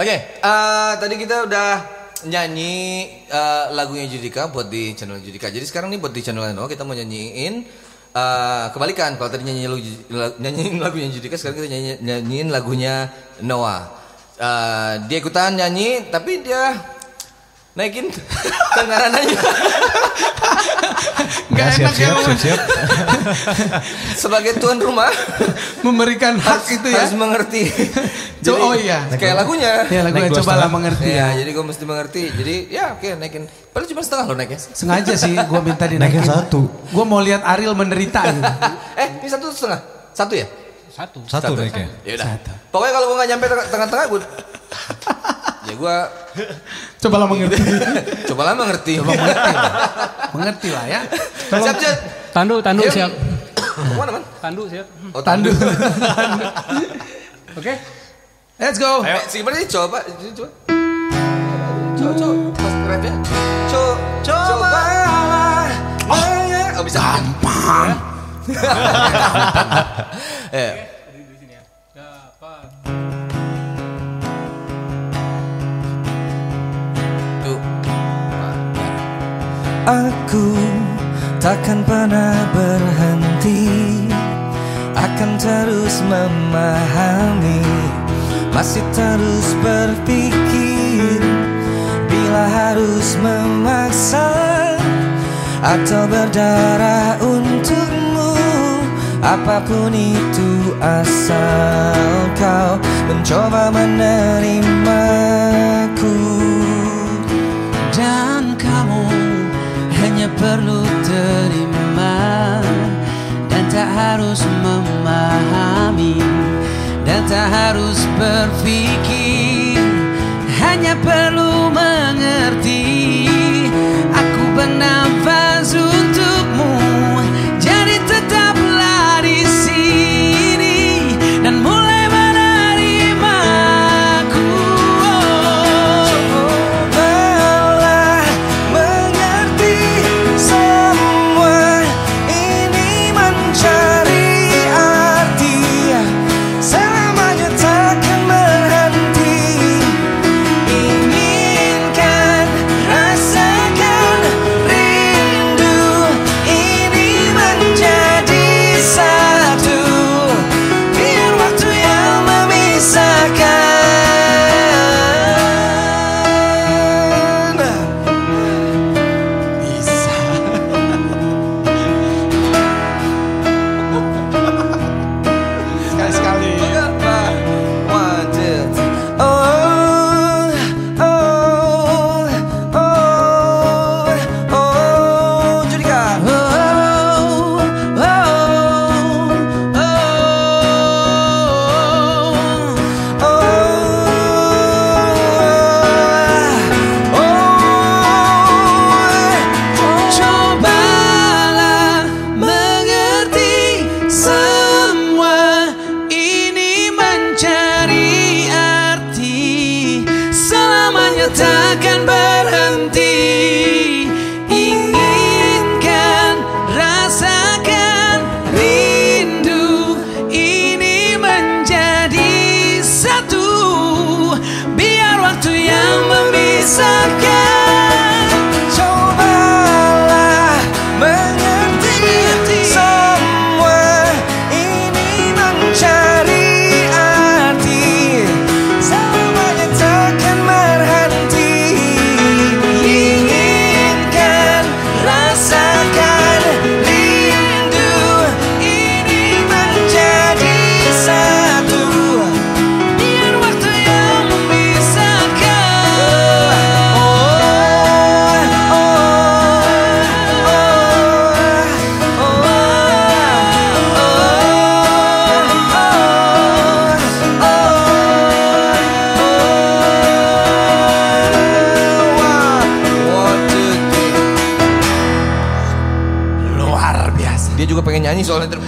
Oke, eh, tadi kita udah nyanyi eh, lagunya Judika buat di channel Judika. Jadi sekarang nih buat di channel Leno kita mau nyanyiin eh, kebalikan. Kalau tadi nyanyi lagu, nyanyiin lagunya Judika, sekarang kita nyanyi, nyanyiin lagunya Noah. Eh, dia ikutan nyanyi, tapi dia naikin tengaran aja. Gak Ya, enak ya siap, siap, siap. Sebagai tuan rumah memberikan hak itu ya. harus mengerti. Co- oh iya. Kayak lagunya. Ya lagu Naik dua cobalah setengah. mengerti Iya, ya. jadi gue mesti mengerti. Jadi ya oke naikin. Padahal cuma setengah lo naiknya. Sengaja sih gue minta dinaikin. Naikin satu. Gue mau lihat Ariel menderita gitu. eh, ini satu setengah. Satu ya? Satu. Satu naiknya. Ya udah. Satu. Pokoknya kalau gue nggak nyampe tengah- tengah-tengah gue ya gue Cobalah mengerti. cobalah mengerti. Coba mengerti. lah. mengerti lah ya. siap, siap. Tandu, tandu siap. Mau Mana man? Tandu siap. Oh, Tandu. tandu. Oke. Let's go. Ayo, si gimana sih? Coba, ini coba. Coba, coba. Pas rap ya. Coba, cobalah. Oh, oh bisa. Gampang. Eh, Aku takkan pernah berhenti. Akan terus memahami Masih terus berpikir. Bila harus memaksa Atau berdarah untukmu Apa pun itu asal kau Mencoba menerimaku harus berpikir. Hanya perlu Dia juga pengen nyanyi soalnya. ter-.